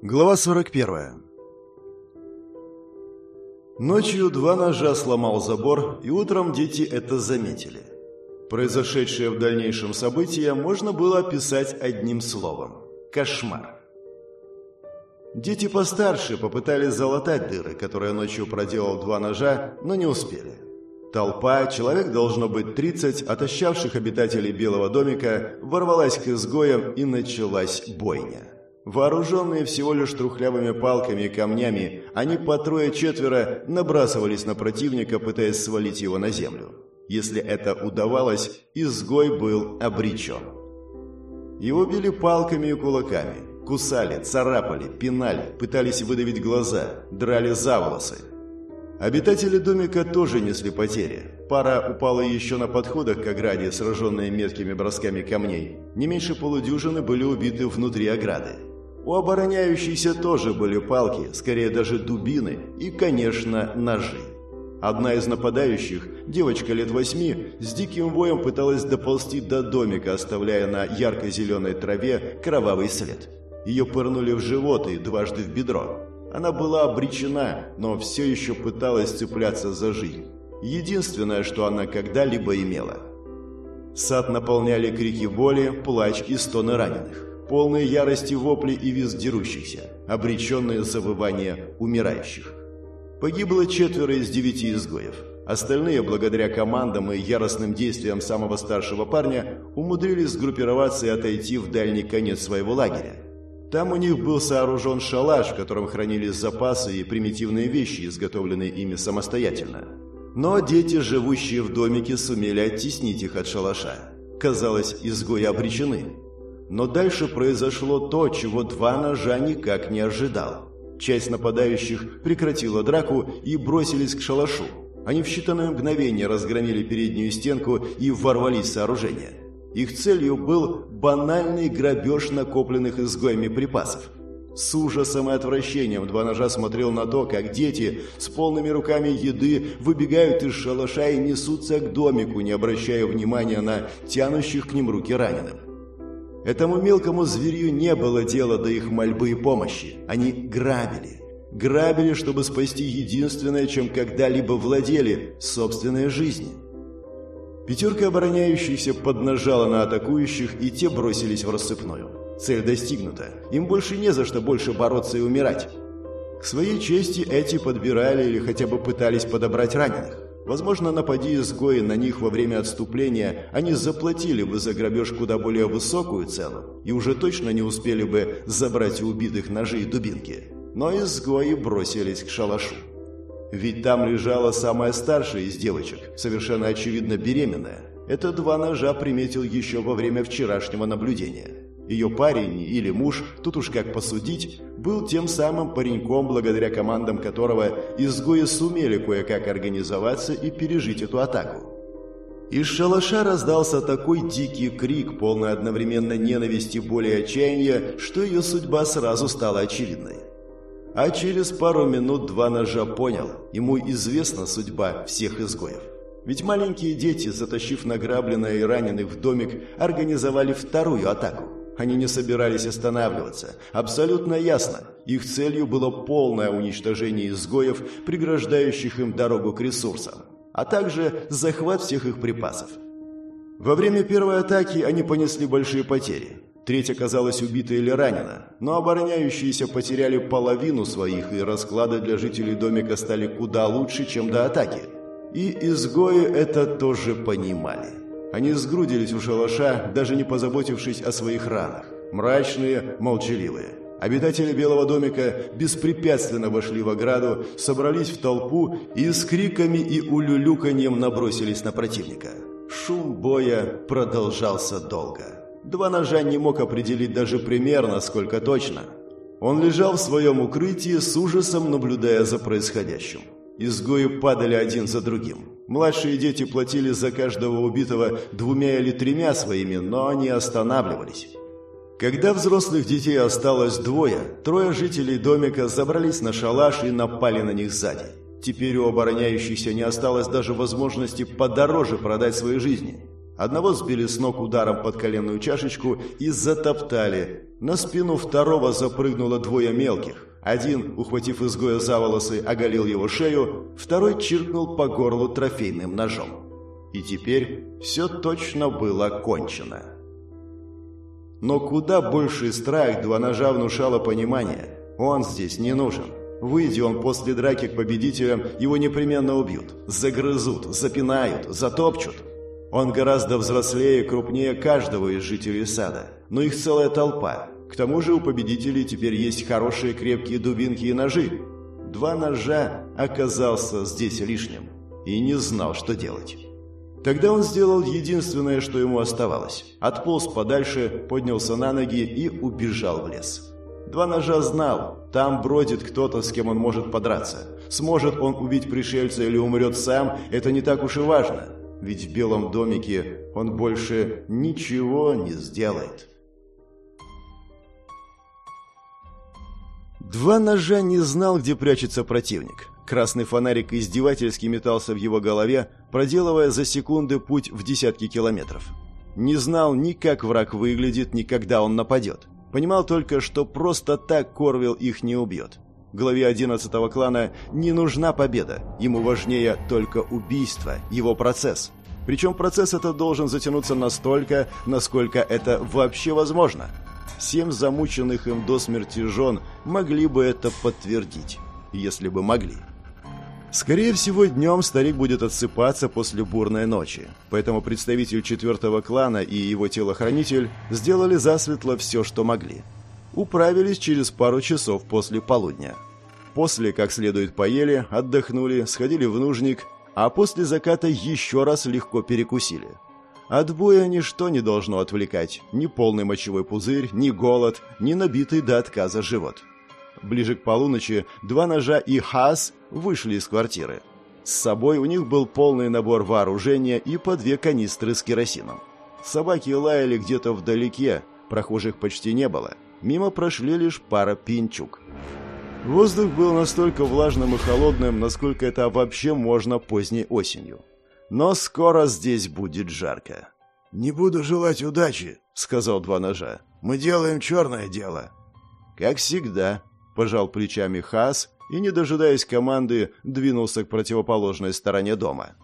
Глава 41. Ночью два ножа сломал забор, и утром дети это заметили. Произошедшее в дальнейшем событие можно было описать одним словом – кошмар. Дети постарше попытались залатать дыры, которые ночью проделал два ножа, но не успели. Толпа, человек должно быть 30, отощавших обитателей Белого домика, ворвалась к изгоям и началась бойня. Вооруженные всего лишь трухлявыми палками и камнями, они по трое-четверо набрасывались на противника, пытаясь свалить его на землю. Если это удавалось, изгой был обречен. Его били палками и кулаками, кусали, царапали, пинали, пытались выдавить глаза, драли за волосы. Обитатели домика тоже несли потери. Пара упала еще на подходах к ограде, сраженные меткими бросками камней. Не меньше полудюжины были убиты внутри ограды. У обороняющихся тоже были палки, скорее даже дубины и, конечно, ножи. Одна из нападающих, девочка лет восьми, с диким воем пыталась доползти до домика, оставляя на ярко-зеленой траве кровавый след. Ее пырнули в живот и дважды в бедро. Она была обречена, но все еще пыталась цепляться за жизнь. Единственное, что она когда-либо имела. Сад наполняли крики боли, плач и стоны раненых полные ярости вопли и визг дерущихся, обреченные завывания умирающих. Погибло четверо из девяти изгоев. Остальные, благодаря командам и яростным действиям самого старшего парня, умудрились сгруппироваться и отойти в дальний конец своего лагеря. Там у них был сооружен шалаш, в котором хранились запасы и примитивные вещи, изготовленные ими самостоятельно. Но дети, живущие в домике, сумели оттеснить их от шалаша. Казалось, изгои обречены. Но дальше произошло то, чего два ножа никак не ожидал. Часть нападающих прекратила драку и бросились к шалашу. Они в считанные мгновения разгромили переднюю стенку и ворвались в сооружение. Их целью был банальный грабеж накопленных изгоями припасов. С ужасом и отвращением два ножа смотрел на то, как дети с полными руками еды выбегают из шалаша и несутся к домику, не обращая внимания на тянущих к ним руки раненым. Этому мелкому зверю не было дела до их мольбы и помощи. Они грабили. Грабили, чтобы спасти единственное, чем когда-либо владели – собственные жизни. Пятерка обороняющихся поднажала на атакующих, и те бросились в рассыпную. Цель достигнута. Им больше не за что больше бороться и умирать. К своей чести эти подбирали или хотя бы пытались подобрать раненых. Возможно, напади изгои на них во время отступления, они заплатили бы за грабеж куда более высокую цену и уже точно не успели бы забрать у убитых ножи и дубинки. Но изгои бросились к шалашу. Ведь там лежала самая старшая из девочек, совершенно очевидно беременная. Это два ножа приметил еще во время вчерашнего наблюдения. Ее парень или муж, тут уж как посудить, был тем самым пареньком, благодаря командам которого изгои сумели кое-как организоваться и пережить эту атаку. Из шалаша раздался такой дикий крик, полный одновременно ненависти, боли и отчаяния, что ее судьба сразу стала очевидной. А через пару минут два ножа понял, ему известна судьба всех изгоев. Ведь маленькие дети, затащив награбленное и раненых в домик, организовали вторую атаку. Они не собирались останавливаться. Абсолютно ясно. Их целью было полное уничтожение изгоев, преграждающих им дорогу к ресурсам, а также захват всех их припасов. Во время первой атаки они понесли большие потери. Треть оказалась убита или ранена, но обороняющиеся потеряли половину своих, и расклады для жителей домика стали куда лучше, чем до атаки. И изгои это тоже понимали. Они сгрудились у шалаша, даже не позаботившись о своих ранах. Мрачные, молчаливые. Обитатели Белого домика беспрепятственно вошли в ограду, собрались в толпу и с криками и улюлюканьем набросились на противника. Шум боя продолжался долго. Два ножа не мог определить даже примерно, сколько точно. Он лежал в своем укрытии с ужасом, наблюдая за происходящим. Изгои падали один за другим. Младшие дети платили за каждого убитого двумя или тремя своими, но они останавливались. Когда взрослых детей осталось двое, трое жителей домика забрались на шалаш и напали на них сзади. Теперь у обороняющихся не осталось даже возможности подороже продать свои жизни. Одного сбили с ног ударом под коленную чашечку и затоптали. На спину второго запрыгнуло двое мелких. Один, ухватив изгоя за волосы, оголил его шею, второй чиркнул по горлу трофейным ножом. И теперь все точно было кончено. Но куда больший страх два ножа внушало понимание. Он здесь не нужен. Выйди он после драки к победителям, его непременно убьют. Загрызут, запинают, затопчут. Он гораздо взрослее и крупнее каждого из жителей сада, но их целая толпа. К тому же у победителей теперь есть хорошие крепкие дубинки и ножи. Два ножа оказался здесь лишним и не знал, что делать. Тогда он сделал единственное, что ему оставалось. Отполз подальше, поднялся на ноги и убежал в лес. Два ножа знал, там бродит кто-то, с кем он может подраться. Сможет он убить пришельца или умрет сам, это не так уж и важно ведь в Белом домике он больше ничего не сделает. Два ножа не знал, где прячется противник. Красный фонарик издевательски метался в его голове, проделывая за секунды путь в десятки километров. Не знал ни как враг выглядит, ни когда он нападет. Понимал только, что просто так Корвил их не убьет. Главе 11 клана не нужна победа, ему важнее только убийство, его процесс. Причем процесс этот должен затянуться настолько, насколько это вообще возможно. Семь замученных им до смерти жен могли бы это подтвердить, если бы могли. Скорее всего, днем старик будет отсыпаться после бурной ночи, поэтому представитель четвертого клана и его телохранитель сделали засветло все, что могли – управились через пару часов после полудня. После, как следует поели, отдохнули, сходили в нужник, а после заката еще раз легко перекусили. От боя ничто не должно отвлекать, ни полный мочевой пузырь, ни голод, ни набитый до отказа живот. Ближе к полуночи два ножа и хас вышли из квартиры. С собой у них был полный набор вооружения и по две канистры с керосином. Собаки лаяли где-то вдалеке, прохожих почти не было – Мимо прошли лишь пара пинчук. Воздух был настолько влажным и холодным, насколько это вообще можно поздней осенью. Но скоро здесь будет жарко. «Не буду желать удачи», — сказал два ножа. «Мы делаем черное дело». «Как всегда», — пожал плечами Хас и, не дожидаясь команды, двинулся к противоположной стороне дома.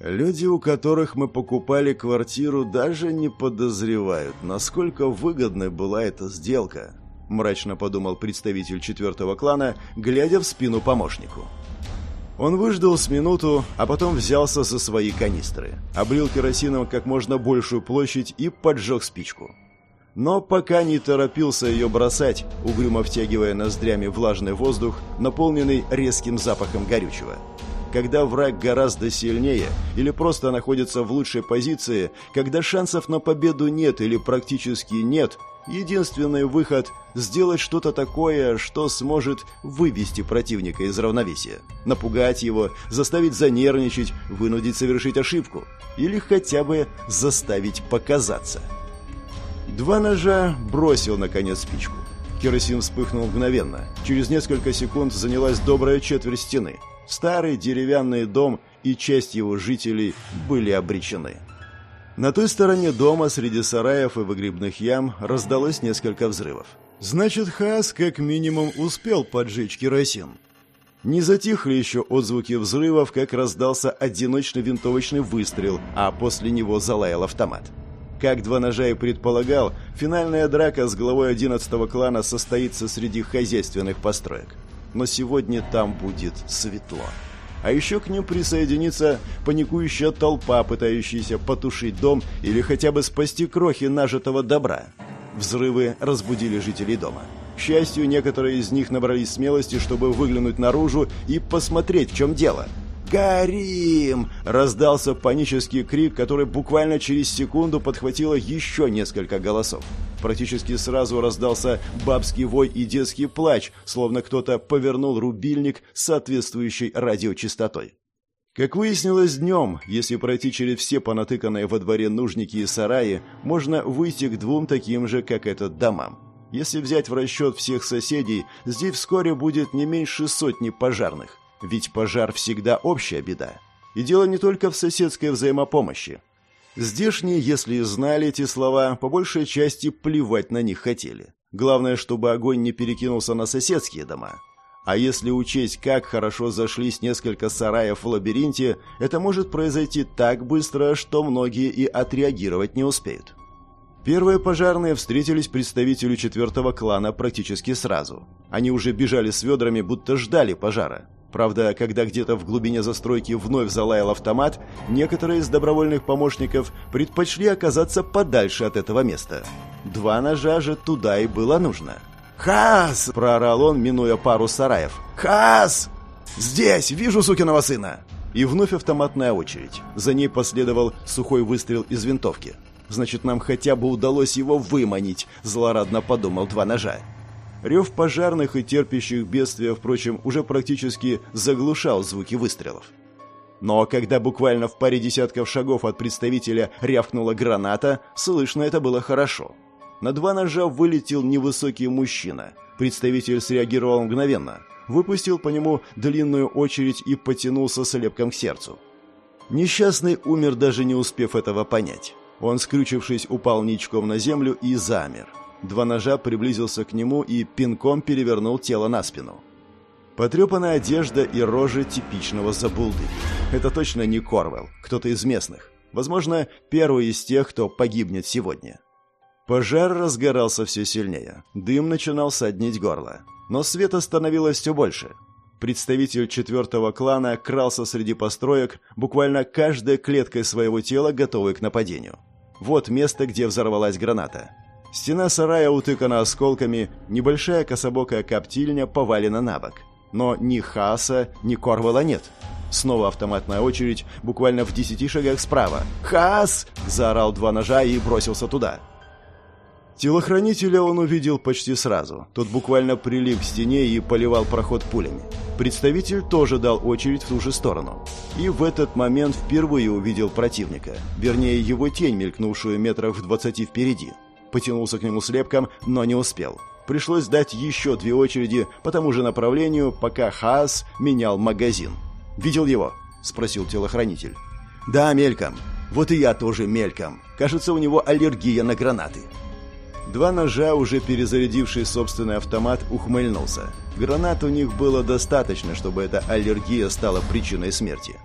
Люди, у которых мы покупали квартиру, даже не подозревают, насколько выгодной была эта сделка, мрачно подумал представитель четвертого клана, глядя в спину помощнику. Он выждал с минуту, а потом взялся за свои канистры, облил керосином как можно большую площадь и поджег спичку. Но пока не торопился ее бросать, угрюмо втягивая ноздрями влажный воздух, наполненный резким запахом горючего – когда враг гораздо сильнее или просто находится в лучшей позиции, когда шансов на победу нет или практически нет, единственный выход – сделать что-то такое, что сможет вывести противника из равновесия, напугать его, заставить занервничать, вынудить совершить ошибку или хотя бы заставить показаться. Два ножа бросил, наконец, спичку. Керосин вспыхнул мгновенно. Через несколько секунд занялась добрая четверть стены – Старый деревянный дом и часть его жителей были обречены. На той стороне дома, среди сараев и выгребных ям, раздалось несколько взрывов. Значит, Хас как минимум успел поджечь керосин. Не затихли еще отзвуки взрывов, как раздался одиночный винтовочный выстрел, а после него залаял автомат. Как два ножа и предполагал, финальная драка с главой 11 клана состоится среди хозяйственных построек но сегодня там будет светло. А еще к ним присоединится паникующая толпа, пытающаяся потушить дом или хотя бы спасти крохи нажитого добра. Взрывы разбудили жителей дома. К счастью, некоторые из них набрались смелости, чтобы выглянуть наружу и посмотреть, в чем дело – «Горим!» – раздался панический крик, который буквально через секунду подхватило еще несколько голосов. Практически сразу раздался бабский вой и детский плач, словно кто-то повернул рубильник с соответствующей радиочастотой. Как выяснилось днем, если пройти через все понатыканные во дворе нужники и сараи, можно выйти к двум таким же, как этот, домам. Если взять в расчет всех соседей, здесь вскоре будет не меньше сотни пожарных. Ведь пожар всегда общая беда. И дело не только в соседской взаимопомощи. Здешние, если и знали эти слова, по большей части плевать на них хотели. Главное, чтобы огонь не перекинулся на соседские дома. А если учесть, как хорошо зашлись несколько сараев в лабиринте, это может произойти так быстро, что многие и отреагировать не успеют. Первые пожарные встретились представителю четвертого клана практически сразу. Они уже бежали с ведрами, будто ждали пожара. Правда, когда где-то в глубине застройки вновь залаял автомат, некоторые из добровольных помощников предпочли оказаться подальше от этого места. Два ножа же туда и было нужно. «Хас!» – проорал он, минуя пару сараев. «Хас! Здесь! Вижу сукиного сына!» И вновь автоматная очередь. За ней последовал сухой выстрел из винтовки. Значит, нам хотя бы удалось его выманить, злорадно подумал два ножа. Рев пожарных и терпящих бедствия, впрочем, уже практически заглушал звуки выстрелов. Но когда буквально в паре десятков шагов от представителя рявкнула граната, слышно это было хорошо. На два ножа вылетел невысокий мужчина. Представитель среагировал мгновенно, выпустил по нему длинную очередь и потянулся слепком к сердцу. Несчастный умер, даже не успев этого понять. Он, скрючившись, упал ничком на землю и замер. Два ножа приблизился к нему и пинком перевернул тело на спину. Потрепанная одежда и рожи типичного забулды. Это точно не Корвелл, кто-то из местных. Возможно, первый из тех, кто погибнет сегодня. Пожар разгорался все сильнее. Дым начинал соднить горло. Но света становилось все больше. Представитель четвертого клана крался среди построек, буквально каждой клеткой своего тела готовый к нападению. Вот место, где взорвалась граната. Стена сарая утыкана осколками, небольшая кособокая коптильня повалена на бок. Но ни Хаса, ни Корвала нет. Снова автоматная очередь, буквально в десяти шагах справа. «Хас!» – заорал два ножа и бросился туда. Телохранителя он увидел почти сразу. Тот буквально прилип к стене и поливал проход пулями. Представитель тоже дал очередь в ту же сторону. И в этот момент впервые увидел противника. Вернее, его тень, мелькнувшую метров в двадцати впереди. Потянулся к нему слепком, но не успел. Пришлось дать еще две очереди по тому же направлению, пока Хаас менял магазин. «Видел его?» – спросил телохранитель. «Да, мельком. Вот и я тоже мельком. Кажется, у него аллергия на гранаты». Два ножа, уже перезарядивший собственный автомат, ухмыльнулся. Гранат у них было достаточно, чтобы эта аллергия стала причиной смерти.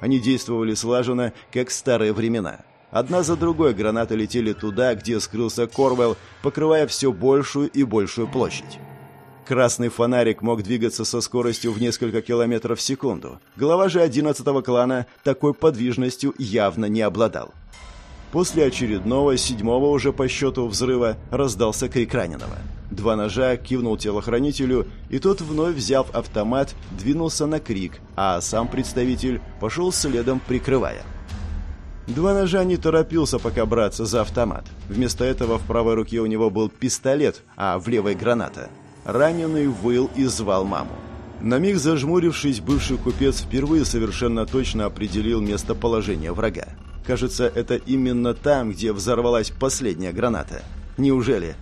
Они действовали слаженно, как в старые времена. Одна за другой гранаты летели туда, где скрылся Корвелл, покрывая все большую и большую площадь. Красный фонарик мог двигаться со скоростью в несколько километров в секунду. Глава же одиннадцатого клана такой подвижностью явно не обладал. После очередного, седьмого уже по счету взрыва, раздался крик раненого. Два ножа кивнул телохранителю, и тот, вновь взяв автомат, двинулся на крик, а сам представитель пошел следом, прикрывая. Два ножа не торопился пока браться за автомат. Вместо этого в правой руке у него был пистолет, а в левой граната. Раненый выл и звал маму. На миг зажмурившись, бывший купец впервые совершенно точно определил местоположение врага. Кажется, это именно там, где взорвалась последняя граната. Неужели?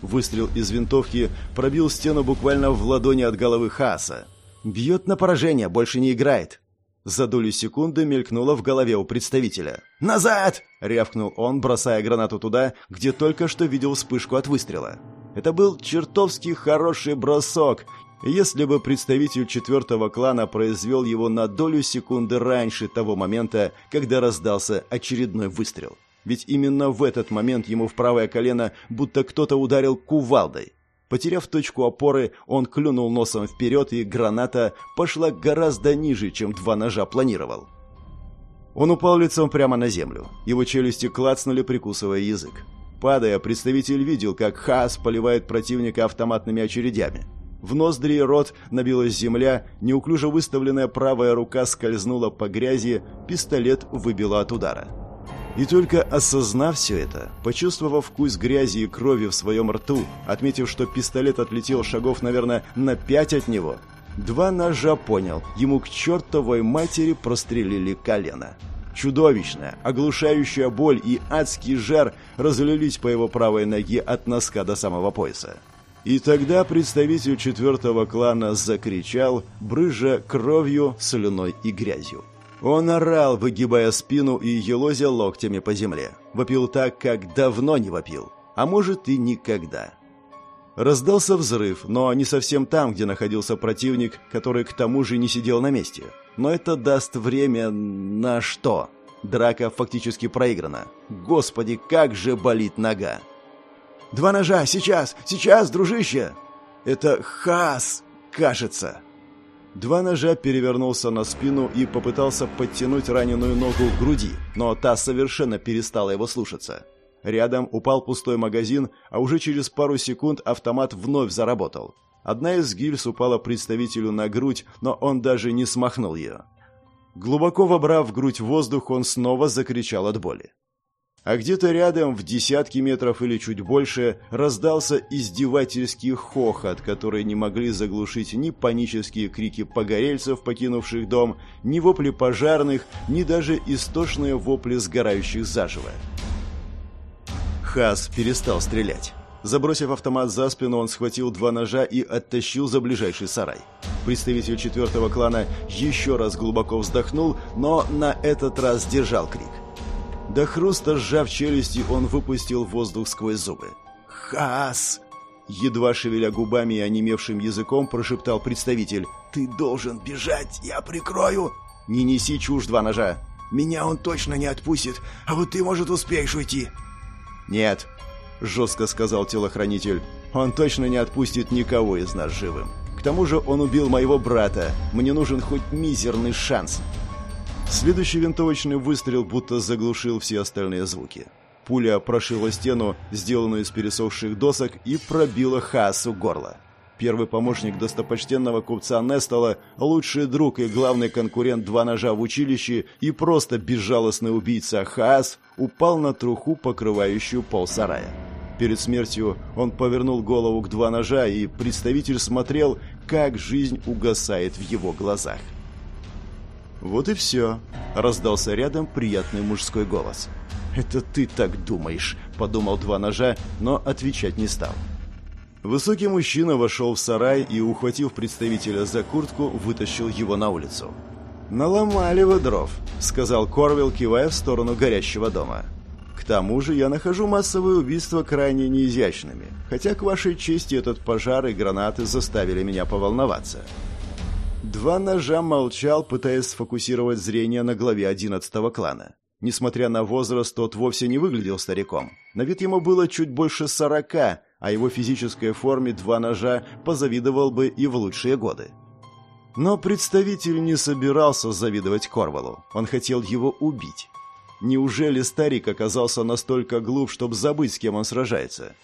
Выстрел из винтовки пробил стену буквально в ладони от головы Хаса. Бьет на поражение, больше не играет. За долю секунды мелькнуло в голове у представителя. «Назад!» — рявкнул он, бросая гранату туда, где только что видел вспышку от выстрела. Это был чертовски хороший бросок, если бы представитель четвертого клана произвел его на долю секунды раньше того момента, когда раздался очередной выстрел. Ведь именно в этот момент ему в правое колено будто кто-то ударил кувалдой. Потеряв точку опоры, он клюнул носом вперед, и граната пошла гораздо ниже, чем два ножа планировал. Он упал лицом прямо на землю. Его челюсти клацнули, прикусывая язык. Падая, представитель видел, как Хаас поливает противника автоматными очередями. В ноздри и рот набилась земля, неуклюже выставленная правая рука скользнула по грязи, пистолет выбило от удара. И только осознав все это, почувствовав вкус грязи и крови в своем рту, отметив, что пистолет отлетел шагов, наверное, на пять от него, два ножа понял, ему к чертовой матери прострелили колено. Чудовищная, оглушающая боль и адский жар разлились по его правой ноге от носка до самого пояса. И тогда представитель четвертого клана закричал, брыжа кровью, слюной и грязью. Он орал, выгибая спину и елозя локтями по земле. Вопил так, как давно не вопил. А может и никогда. Раздался взрыв, но не совсем там, где находился противник, который к тому же не сидел на месте. Но это даст время на что? Драка фактически проиграна. Господи, как же болит нога! «Два ножа! Сейчас! Сейчас, дружище!» «Это Хас, кажется!» Два ножа перевернулся на спину и попытался подтянуть раненую ногу к груди, но та совершенно перестала его слушаться. Рядом упал пустой магазин, а уже через пару секунд автомат вновь заработал. Одна из гильз упала представителю на грудь, но он даже не смахнул ее. Глубоко вобрав в грудь воздух, он снова закричал от боли. А где-то рядом, в десятки метров или чуть больше, раздался издевательский хохот, который не могли заглушить ни панические крики погорельцев, покинувших дом, ни вопли пожарных, ни даже истошные вопли сгорающих заживо. Хас перестал стрелять. Забросив автомат за спину, он схватил два ножа и оттащил за ближайший сарай. Представитель четвертого клана еще раз глубоко вздохнул, но на этот раз держал крик. До хруста сжав челюсти, он выпустил воздух сквозь зубы. «Хас!» Едва шевеля губами и онемевшим языком, прошептал представитель. «Ты должен бежать, я прикрою!» «Не неси чушь, два ножа!» «Меня он точно не отпустит, а вот ты, может, успеешь уйти!» «Нет», — жестко сказал телохранитель, — «он точно не отпустит никого из нас живым. К тому же он убил моего брата. Мне нужен хоть мизерный шанс». Следующий винтовочный выстрел будто заглушил все остальные звуки. Пуля прошила стену, сделанную из пересохших досок, и пробила Хаасу горло. Первый помощник достопочтенного купца Нестала, лучший друг и главный конкурент два ножа в училище и просто безжалостный убийца Хаас упал на труху, покрывающую пол сарая. Перед смертью он повернул голову к два ножа, и представитель смотрел, как жизнь угасает в его глазах. «Вот и все», — раздался рядом приятный мужской голос. «Это ты так думаешь», — подумал два ножа, но отвечать не стал. Высокий мужчина вошел в сарай и, ухватив представителя за куртку, вытащил его на улицу. «Наломали вы дров», — сказал Корвилл, кивая в сторону горящего дома. «К тому же я нахожу массовые убийства крайне неизящными, хотя к вашей чести этот пожар и гранаты заставили меня поволноваться». Два ножа молчал, пытаясь сфокусировать зрение на главе одиннадцатого клана. Несмотря на возраст, тот вовсе не выглядел стариком. На вид ему было чуть больше сорока, а его физической форме два ножа позавидовал бы и в лучшие годы. Но представитель не собирался завидовать Корвалу. Он хотел его убить. Неужели старик оказался настолько глуп, чтобы забыть, с кем он сражается?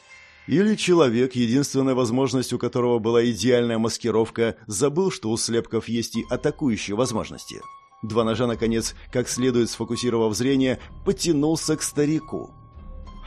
Или человек, единственной возможностью которого была идеальная маскировка, забыл, что у слепков есть и атакующие возможности? Два ножа, наконец, как следует сфокусировав зрение, потянулся к старику.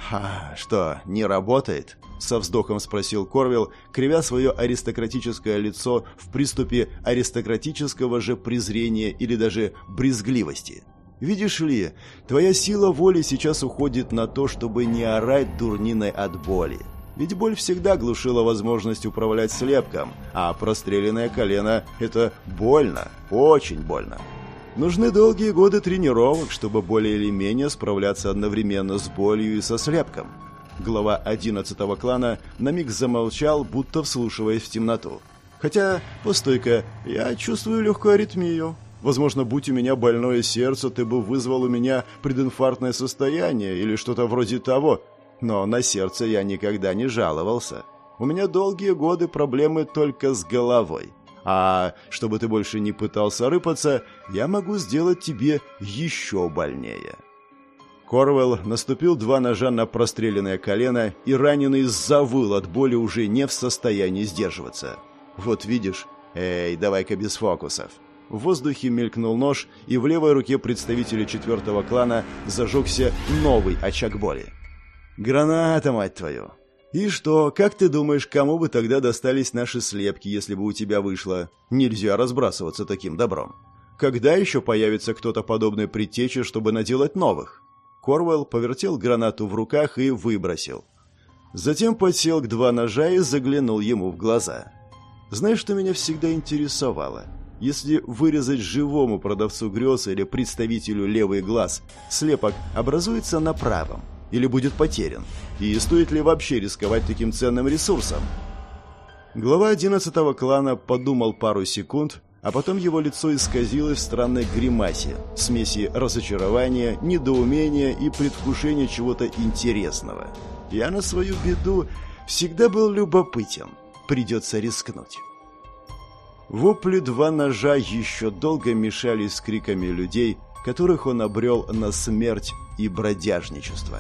«Ха, что, не работает?» — со вздохом спросил Корвилл, кривя свое аристократическое лицо в приступе аристократического же презрения или даже брезгливости. «Видишь ли, твоя сила воли сейчас уходит на то, чтобы не орать дурниной от боли. Ведь боль всегда глушила возможность управлять слепком, а простреленное колено — это больно, очень больно. Нужны долгие годы тренировок, чтобы более или менее справляться одновременно с болью и со слепком. Глава одиннадцатого клана на миг замолчал, будто вслушиваясь в темноту. Хотя, постойка, я чувствую легкую аритмию. Возможно, будь у меня больное сердце, ты бы вызвал у меня прединфарктное состояние или что-то вроде того. Но на сердце я никогда не жаловался. У меня долгие годы проблемы только с головой. А чтобы ты больше не пытался рыпаться, я могу сделать тебе еще больнее». Корвелл наступил два ножа на простреленное колено, и раненый завыл от боли уже не в состоянии сдерживаться. «Вот видишь? Эй, давай-ка без фокусов». В воздухе мелькнул нож, и в левой руке представителя четвертого клана зажегся новый очаг боли. «Граната, мать твою!» «И что, как ты думаешь, кому бы тогда достались наши слепки, если бы у тебя вышло? Нельзя разбрасываться таким добром. Когда еще появится кто-то подобный предтече, чтобы наделать новых?» Корвелл повертел гранату в руках и выбросил. Затем подсел к два ножа и заглянул ему в глаза. «Знаешь, что меня всегда интересовало? Если вырезать живому продавцу грез или представителю левый глаз, слепок образуется на правом или будет потерян? И стоит ли вообще рисковать таким ценным ресурсом? Глава 11 клана подумал пару секунд, а потом его лицо исказилось в странной гримасе, смеси разочарования, недоумения и предвкушения чего-то интересного. Я на свою беду всегда был любопытен. Придется рискнуть. Вопли два ножа еще долго мешались с криками людей, которых он обрел на смерть и бродяжничество.